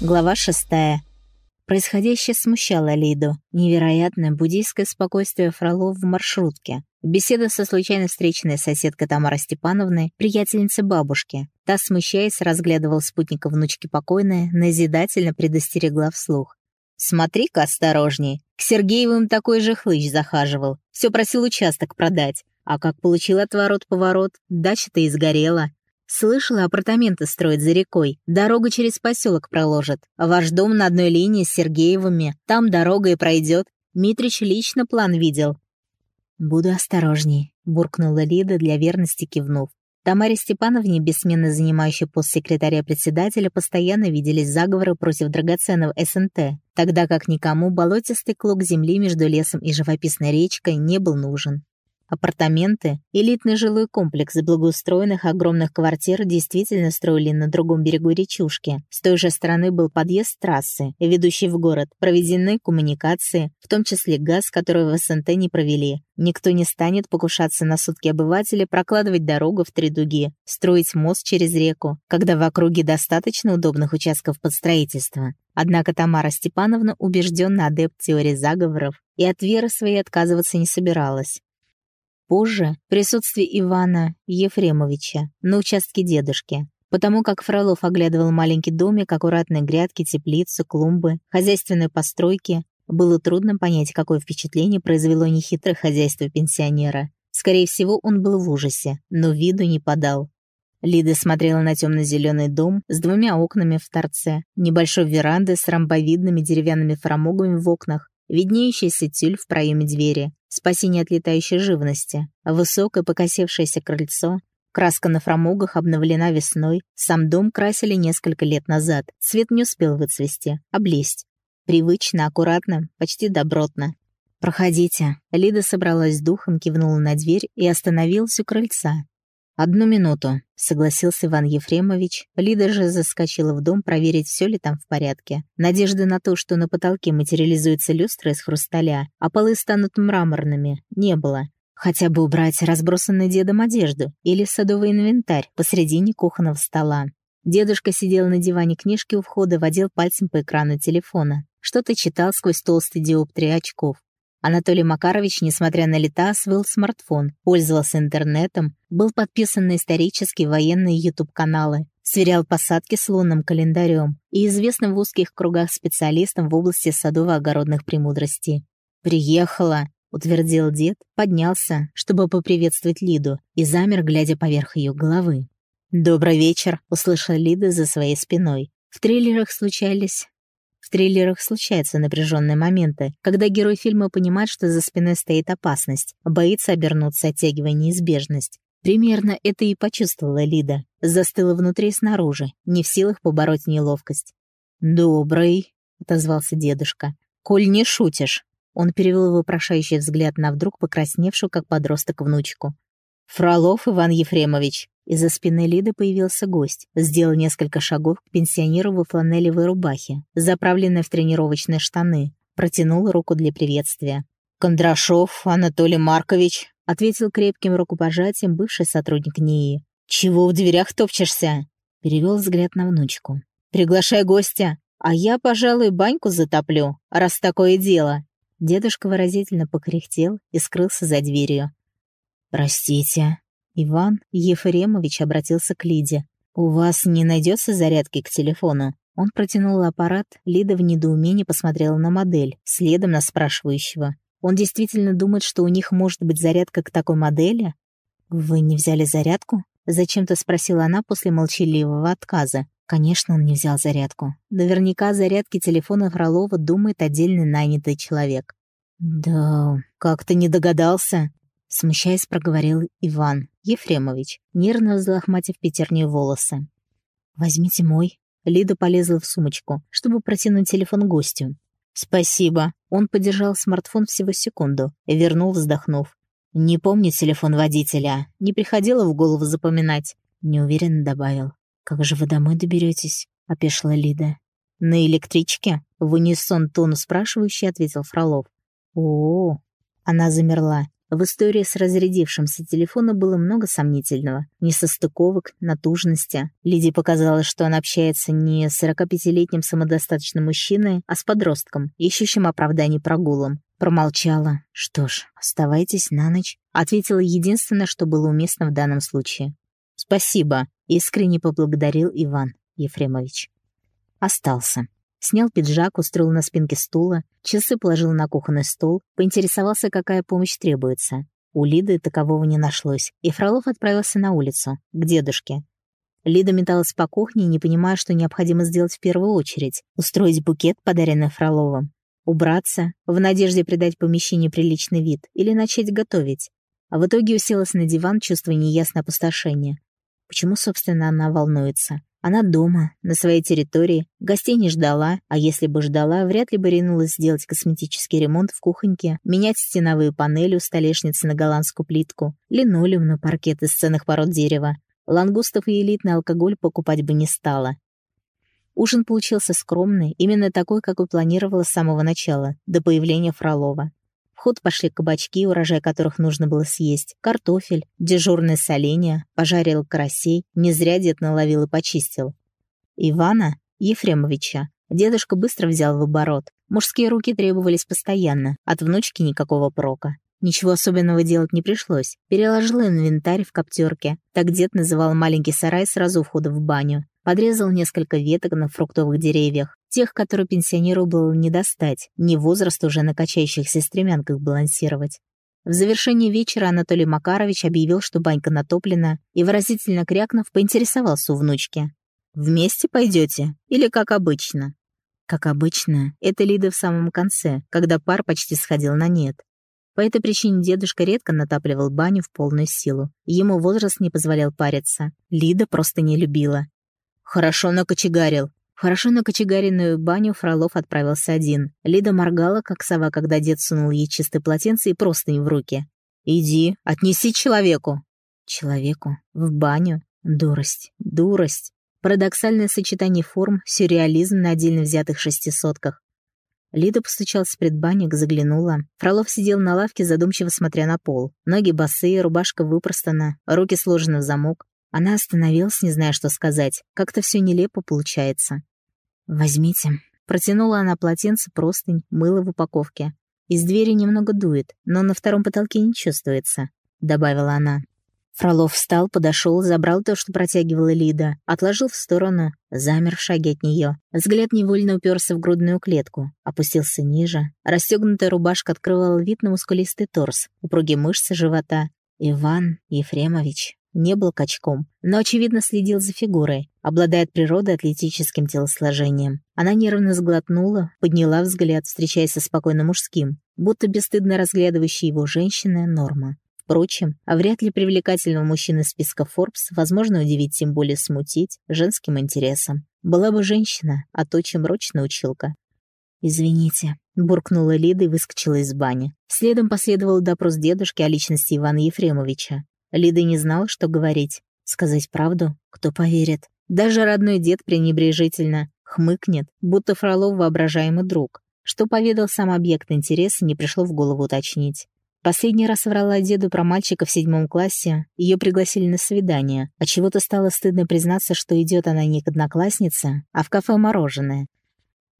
Глава шестая. Происходящее смущало Лиду. Невероятное буддийское спокойствие Фролов в маршрутке. Беседа со случайно встреченной соседкой Тамарой Степановной, приятельницей бабушки. Та, смущаясь, разглядывал спутника внучки покойной, назидательно предостерегла вслух. «Смотри-ка осторожней. К Сергеевым такой же хлыщ захаживал. Все просил участок продать. А как получил отворот-поворот, дача-то и сгорела. Слышала, апартаменты строят за рекой. Дорога через поселок проложит. Ваш дом на одной линии с Сергеевыми. Там дорога и пройдет. Митрич лично план видел. «Буду осторожней», — буркнула Лида, для верности кивнув. Тамаре Степановне, бессменно занимающей пост секретаря председателя, постоянно виделись заговоры против драгоценного СНТ, тогда как никому болотистый клок земли между лесом и живописной речкой не был нужен. Апартаменты, элитный жилой комплекс благоустроенных огромных квартир действительно строили на другом берегу речушки. С той же стороны был подъезд трассы, ведущий в город, проведены коммуникации, в том числе газ, который в СНТ не провели. Никто не станет покушаться на сутки обывателей, прокладывать дорогу в три дуги, строить мост через реку, когда в округе достаточно удобных участков под строительство. Однако Тамара Степановна убежденно адепт теории заговоров и от веры своей отказываться не собиралась. Позже присутствие Ивана Ефремовича на участке дедушки, потому как Фролов оглядывал маленький домик, аккуратные грядки, теплицу, клумбы, хозяйственные постройки, было трудно понять, какое впечатление произвело нехитрое хозяйство пенсионера. Скорее всего, он был в ужасе, но виду не подал. Лида смотрела на темно-зеленый дом с двумя окнами в торце, небольшой веранды с ромбовидными деревянными фрамугами в окнах, виднеющийся тюль в проеме двери, спасение от летающей живности, высокое покосившееся крыльцо, краска на фрамугах обновлена весной, сам дом красили несколько лет назад, цвет не успел выцвести, облезть. Привычно, аккуратно, почти добротно. «Проходите». Лида собралась с духом, кивнула на дверь и остановилась у крыльца, «Одну минуту», — согласился Иван Ефремович. Лида же заскочила в дом проверить, все ли там в порядке. Надежды на то, что на потолке материализуется люстра из хрусталя, а полы станут мраморными, не было. Хотя бы убрать разбросанный дедом одежду или садовый инвентарь посредине кухонного стола. Дедушка сидел на диване книжки у входа, водил пальцем по экрану телефона. Что-то читал сквозь толстый диоптрии очков. Анатолий Макарович, несмотря на лета, освоил смартфон, пользовался интернетом, был подписан на исторические военные YouTube-каналы, сверял посадки с лунным календарем и известным в узких кругах специалистом в области садово-огородных премудростей. «Приехала», — утвердил дед, поднялся, чтобы поприветствовать Лиду, и замер, глядя поверх ее головы. «Добрый вечер», — услышала Лида за своей спиной. В трейлерах случались в триллерах случаются напряженные моменты, когда герой фильма понимает, что за спиной стоит опасность, боится обернуться, оттягивая неизбежность. Примерно это и почувствовала Лида. Застыла внутри и снаружи, не в силах побороть неловкость. «Добрый», — отозвался дедушка. «Коль не шутишь». Он перевел вопрошающий взгляд на вдруг покрасневшую, как подросток, внучку. «Фролов Иван Ефремович». Из-за спины Лиды появился гость. Сделал несколько шагов к пенсионеру во фланелевой рубахе, заправленной в тренировочные штаны. Протянул руку для приветствия. «Кондрашов Анатолий Маркович», — ответил крепким рукопожатием бывший сотрудник НИИ. «Чего в дверях топчешься?» Перевел взгляд на внучку. «Приглашай гостя, а я, пожалуй, баньку затоплю, раз такое дело». Дедушка выразительно покряхтел и скрылся за дверью. «Простите», Иван Ефремович обратился к Лиде. «У вас не найдется зарядки к телефону?» Он протянул аппарат, Лида в недоумении посмотрела на модель, следом на спрашивающего. «Он действительно думает, что у них может быть зарядка к такой модели?» «Вы не взяли зарядку?» Зачем-то спросила она после молчаливого отказа. Конечно, он не взял зарядку. Наверняка зарядки телефона Фролова думает отдельный нанятый человек. «Да, как-то не догадался», — смущаясь, проговорил Иван. Ефремович, нервно взлохматив пятерню волосы. «Возьмите мой». Лида полезла в сумочку, чтобы протянуть телефон гостю. «Спасибо». Он подержал смартфон всего секунду вернул, вздохнув. «Не помню телефон водителя. Не приходило в голову запоминать». Неуверенно добавил. «Как же вы домой доберетесь? опешила Лида. «На электричке?» — в унисон тону спрашивающий ответил Фролов. о, -о, -о Она замерла. В истории с разрядившимся телефоном было много сомнительного. Несостыковок, натужности. Лидии показалось, что он общается не с 45-летним самодостаточным мужчиной, а с подростком, ищущим оправданий прогулом. Промолчала. «Что ж, оставайтесь на ночь», — ответила единственное, что было уместно в данном случае. «Спасибо», — искренне поблагодарил Иван Ефремович. Остался. Снял пиджак, устроил на спинке стула, часы положил на кухонный стол, поинтересовался, какая помощь требуется. У Лиды такового не нашлось, и Фролов отправился на улицу, к дедушке. Лида металась по кухне, не понимая, что необходимо сделать в первую очередь. Устроить букет, подаренный Фроловым. Убраться, в надежде придать помещению приличный вид, или начать готовить. А в итоге уселась на диван, чувствуя неясное опустошение. Почему, собственно, она волнуется? Она дома, на своей территории, гостей не ждала, а если бы ждала, вряд ли бы ринулась сделать косметический ремонт в кухоньке, менять стеновые панели у столешницы на голландскую плитку, линолеум на паркет из ценных пород дерева. Лангустов и элитный алкоголь покупать бы не стала. Ужин получился скромный, именно такой, как и планировала с самого начала, до появления Фролова. В ход пошли кабачки, урожай которых нужно было съесть, картофель, дежурное соленья, пожарил карасей, не зря дед наловил и почистил. Ивана Ефремовича дедушка быстро взял в оборот. Мужские руки требовались постоянно, от внучки никакого прока. Ничего особенного делать не пришлось. Переложил инвентарь в коптерке. Так дед называл маленький сарай сразу входа в баню. Подрезал несколько веток на фруктовых деревьях, тех, которые пенсионеру было не достать, не возраст уже на качающихся стремянках балансировать. В завершении вечера Анатолий Макарович объявил, что банька натоплена, и, выразительно крякнув, поинтересовался у внучки. «Вместе пойдете? Или как обычно?» Как обычно, это Лида в самом конце, когда пар почти сходил на нет. По этой причине дедушка редко натапливал баню в полную силу. Ему возраст не позволял париться. Лида просто не любила. Хорошо накочегарил. Хорошо на кочегаренную баню Фролов отправился один. Лида моргала, как сова, когда дед сунул ей чистое полотенце и простынь в руки. «Иди, отнеси человеку». Человеку? В баню? Дурость. Дурость. Парадоксальное сочетание форм, сюрреализм на отдельно взятых шестисотках. Лида постучалась в предбанник, заглянула. Фролов сидел на лавке, задумчиво смотря на пол. Ноги босые, рубашка выпростана, руки сложены в замок. Она остановилась, не зная, что сказать. Как-то все нелепо получается. «Возьмите». Протянула она полотенце, простынь, мыло в упаковке. «Из двери немного дует, но на втором потолке не чувствуется», — добавила она. Фролов встал, подошел, забрал то, что протягивала Лида, отложил в сторону, замер в шаге от нее. Взгляд невольно уперся в грудную клетку, опустился ниже. Расстегнутая рубашка открывала вид на мускулистый торс, упругие мышцы живота. Иван Ефремович не был качком, но, очевидно, следил за фигурой, обладая от природы атлетическим телосложением. Она нервно сглотнула, подняла взгляд, встречаясь со спокойно мужским, будто бесстыдно разглядывающей его женщина Норма. Впрочем, а вряд ли привлекательного мужчины списка Forbes возможно удивить, тем более смутить, женским интересом. Была бы женщина, а то чем рочная училка. «Извините», — буркнула Лида и выскочила из бани. Следом последовал допрос дедушки о личности Ивана Ефремовича. Лида не знала, что говорить. Сказать правду? Кто поверит? Даже родной дед пренебрежительно хмыкнет, будто Фролов воображаемый друг. Что поведал сам объект интереса, не пришло в голову уточнить. Последний раз врала деду про мальчика в седьмом классе. Ее пригласили на свидание, а чего-то стало стыдно признаться, что идет она не к однокласснице, а в кафе «Мороженое».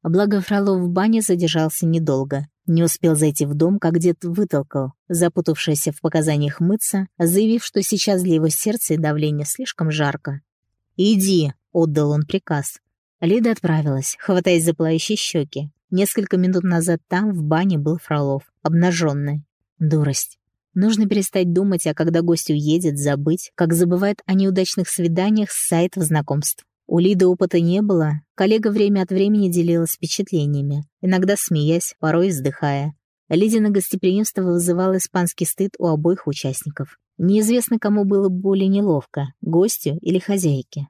Благо Фролов в бане задержался недолго. Не успел зайти в дом, как дед вытолкал, запутавшийся в показаниях мыться, заявив, что сейчас для его сердца и давления слишком жарко. «Иди!» — отдал он приказ. Лида отправилась, хватаясь за пылающие щеки. Несколько минут назад там, в бане, был Фролов, обнаженный. Дурость. Нужно перестать думать, а когда гость уедет, забыть, как забывает о неудачных свиданиях с сайтов знакомств. У Лиды опыта не было, коллега время от времени делилась впечатлениями, иногда смеясь, порой вздыхая. Лидина гостеприимство вызывало испанский стыд у обоих участников. Неизвестно, кому было более неловко, гостю или хозяйке.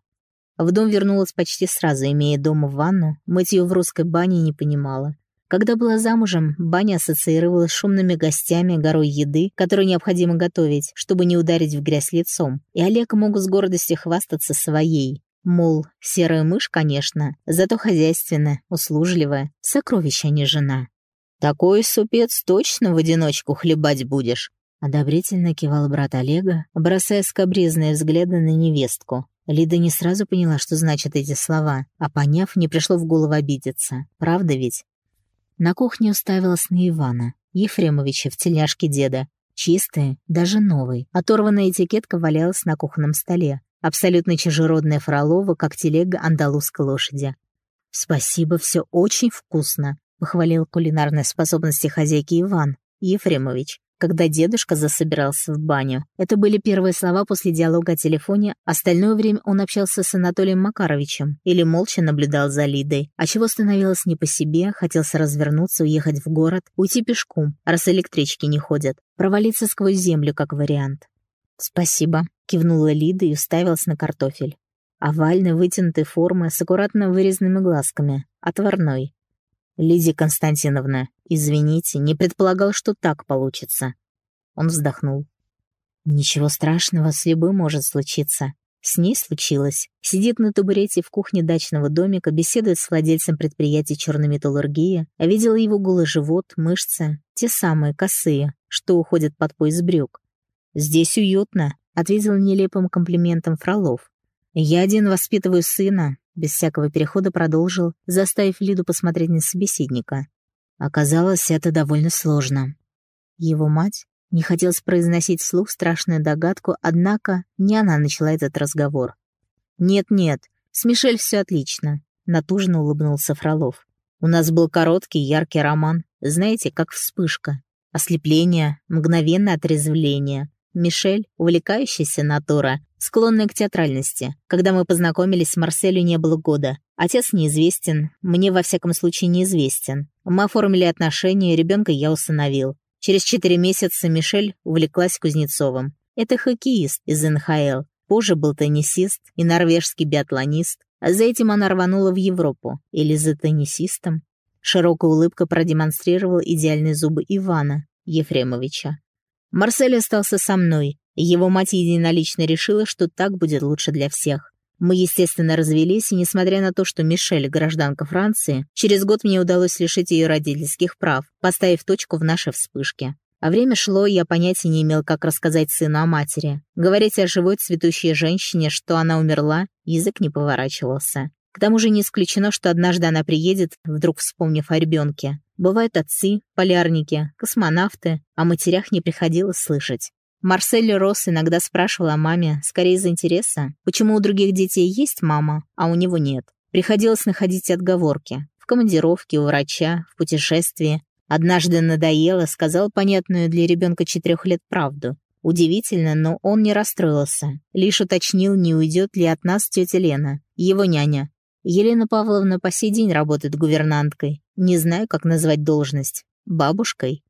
В дом вернулась почти сразу, имея дома ванну, мыть ее в русской бане не понимала. Когда была замужем, баня ассоциировалась с шумными гостями, горой еды, которую необходимо готовить, чтобы не ударить в грязь лицом. И Олег мог с гордостью хвастаться своей, Мол, серая мышь, конечно, зато хозяйственная, услужливая, сокровище, а не жена. «Такой супец точно в одиночку хлебать будешь?» Одобрительно кивал брат Олега, бросая скобрезные взгляды на невестку. Лида не сразу поняла, что значат эти слова, а поняв, не пришло в голову обидеться. Правда ведь? На кухне уставилась на Ивана, Ефремовича в тельняшке деда. Чистая, даже новый. Оторванная этикетка валялась на кухонном столе. Абсолютно чужеродная Фролова, как телега андалузской лошади. «Спасибо, все очень вкусно», — похвалил кулинарные способности хозяйки Иван Ефремович когда дедушка засобирался в баню. Это были первые слова после диалога о телефоне, остальное время он общался с Анатолием Макаровичем или молча наблюдал за Лидой, а чего становилось не по себе, хотелся развернуться, уехать в город, уйти пешком, раз электрички не ходят, провалиться сквозь землю как вариант. «Спасибо», — кивнула Лида и уставилась на картофель. Овальной, вытянутой формы, с аккуратно вырезанными глазками, отварной. «Лидия Константиновна, извините, не предполагал, что так получится». Он вздохнул. «Ничего страшного, с любым может случиться. С ней случилось. Сидит на табурете в кухне дачного домика, беседует с владельцем предприятия черной металлургии, а видела его голый живот, мышцы, те самые, косые, что уходят под пояс брюк. «Здесь уютно», — ответил нелепым комплиментом Фролов. «Я один воспитываю сына, без всякого перехода продолжил, заставив Лиду посмотреть на собеседника. Оказалось, это довольно сложно. Его мать не хотелось произносить вслух страшную догадку, однако не она начала этот разговор. «Нет-нет, с Мишель все отлично», — натужно улыбнулся Фролов. «У нас был короткий, яркий роман, знаете, как вспышка. Ослепление, мгновенное отрезвление. Мишель — увлекающаяся натура, склонная к театральности. Когда мы познакомились, Марселю не было года. Отец неизвестен, мне во всяком случае неизвестен. Мы оформили отношения, ребенка я усыновил. Через четыре месяца Мишель увлеклась Кузнецовым. Это хоккеист из НХЛ. Позже был теннисист и норвежский биатлонист. А за этим она рванула в Европу. Или за теннисистом. Широкая улыбка продемонстрировала идеальные зубы Ивана Ефремовича. Марсель остался со мной. Его мать единолично решила, что так будет лучше для всех. Мы, естественно, развелись, и несмотря на то, что Мишель — гражданка Франции, через год мне удалось лишить ее родительских прав, поставив точку в нашей вспышке. А время шло, я понятия не имел, как рассказать сыну о матери. Говорить о живой цветущей женщине, что она умерла, язык не поворачивался. К тому же не исключено, что однажды она приедет, вдруг вспомнив о ребенке. Бывают отцы, полярники, космонавты, о матерях не приходилось слышать. Марсель Росс иногда спрашивал о маме, скорее из интереса, почему у других детей есть мама, а у него нет. Приходилось находить отговорки. В командировке, у врача, в путешествии. Однажды надоело, сказал понятную для ребенка четырех лет правду. Удивительно, но он не расстроился. Лишь уточнил, не уйдет ли от нас тетя Лена, его няня. Елена Павловна по сей день работает гувернанткой. Не знаю, как назвать должность. Бабушкой.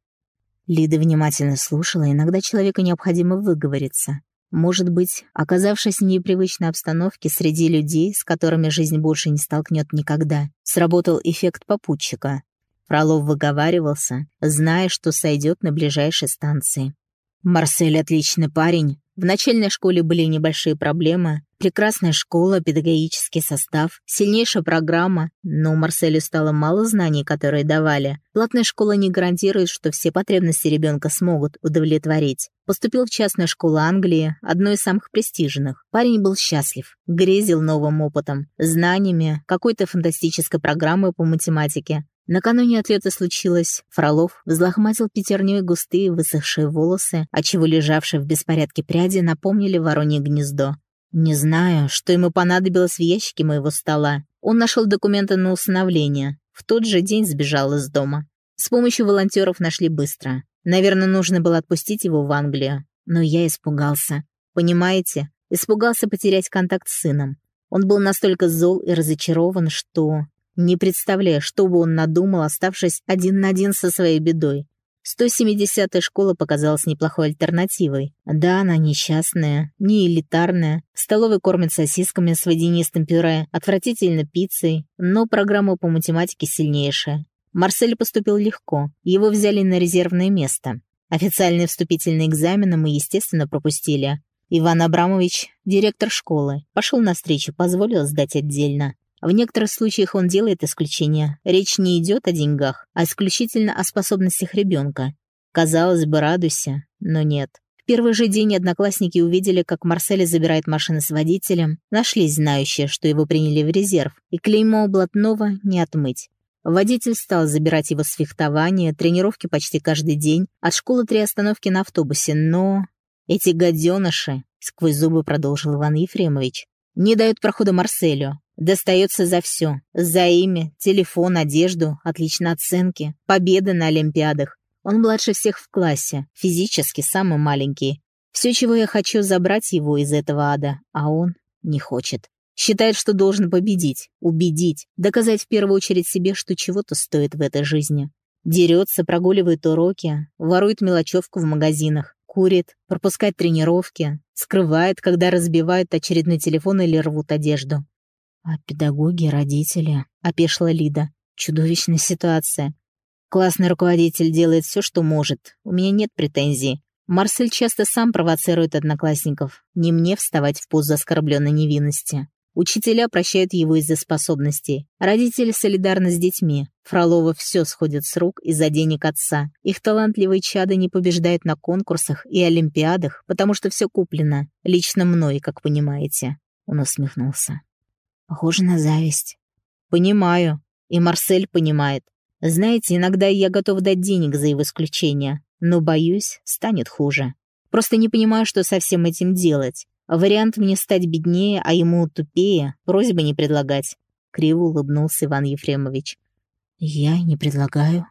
Лида внимательно слушала, иногда человеку необходимо выговориться. Может быть, оказавшись в непривычной обстановке среди людей, с которыми жизнь больше не столкнет никогда, сработал эффект попутчика. Фролов выговаривался, зная, что сойдет на ближайшей станции. «Марсель отличный парень, в начальной школе были небольшие проблемы. Прекрасная школа, педагогический состав, сильнейшая программа, но у Марселя стало мало знаний, которые давали. Платная школа не гарантирует, что все потребности ребенка смогут удовлетворить. Поступил в частную школу Англии, одной из самых престижных. Парень был счастлив, грезил новым опытом, знаниями, какой-то фантастической программой по математике. Накануне отлета случилось. Фролов взлохматил пятерней густые высохшие волосы, отчего лежавшие в беспорядке пряди напомнили воронье гнездо. Не знаю, что ему понадобилось в ящике моего стола. Он нашел документы на усыновление. В тот же день сбежал из дома. С помощью волонтеров нашли быстро. Наверное, нужно было отпустить его в Англию. Но я испугался. Понимаете? Испугался потерять контакт с сыном. Он был настолько зол и разочарован, что не представляя, что бы он надумал, оставшись один на один со своей бедой. 170-я школа показалась неплохой альтернативой. Да, она несчастная, не элитарная. В столовой кормят сосисками с водянистым пюре, отвратительно пиццей, но программа по математике сильнейшая. Марсель поступил легко, его взяли на резервное место. Официальные вступительные экзамены мы, естественно, пропустили. Иван Абрамович, директор школы, пошел навстречу, позволил сдать отдельно. В некоторых случаях он делает исключение. Речь не идет о деньгах, а исключительно о способностях ребенка. Казалось бы, радуйся, но нет. В первый же день одноклассники увидели, как Марсель забирает машины с водителем, нашлись знающие, что его приняли в резерв, и клеймо блатного не отмыть. Водитель стал забирать его с фехтования, тренировки почти каждый день, от школы три остановки на автобусе, но... Эти гаденыши, сквозь зубы продолжил Иван Ефремович, не дают прохода Марселю. Достается за все. За имя, телефон, одежду, отличные оценки, победы на Олимпиадах. Он младше всех в классе, физически самый маленький. Все, чего я хочу, забрать его из этого ада, а он не хочет. Считает, что должен победить, убедить, доказать в первую очередь себе, что чего-то стоит в этой жизни. Дерется, прогуливает уроки, ворует мелочевку в магазинах, курит, пропускает тренировки, скрывает, когда разбивают очередной телефон или рвут одежду. «А педагоги, родители?» — опешила Лида. «Чудовищная ситуация. Классный руководитель делает все, что может. У меня нет претензий. Марсель часто сам провоцирует одноклассников. Не мне вставать в позу оскорбленной невинности. Учителя прощают его из-за способностей. Родители солидарны с детьми. Фролова все сходит с рук из-за денег отца. Их талантливые чады не побеждают на конкурсах и олимпиадах, потому что все куплено. Лично мной, как понимаете. Он усмехнулся. Похоже на зависть. Понимаю. И Марсель понимает. Знаете, иногда я готов дать денег за его исключение. Но, боюсь, станет хуже. Просто не понимаю, что со всем этим делать. Вариант мне стать беднее, а ему тупее, просьба не предлагать. Криво улыбнулся Иван Ефремович. Я не предлагаю.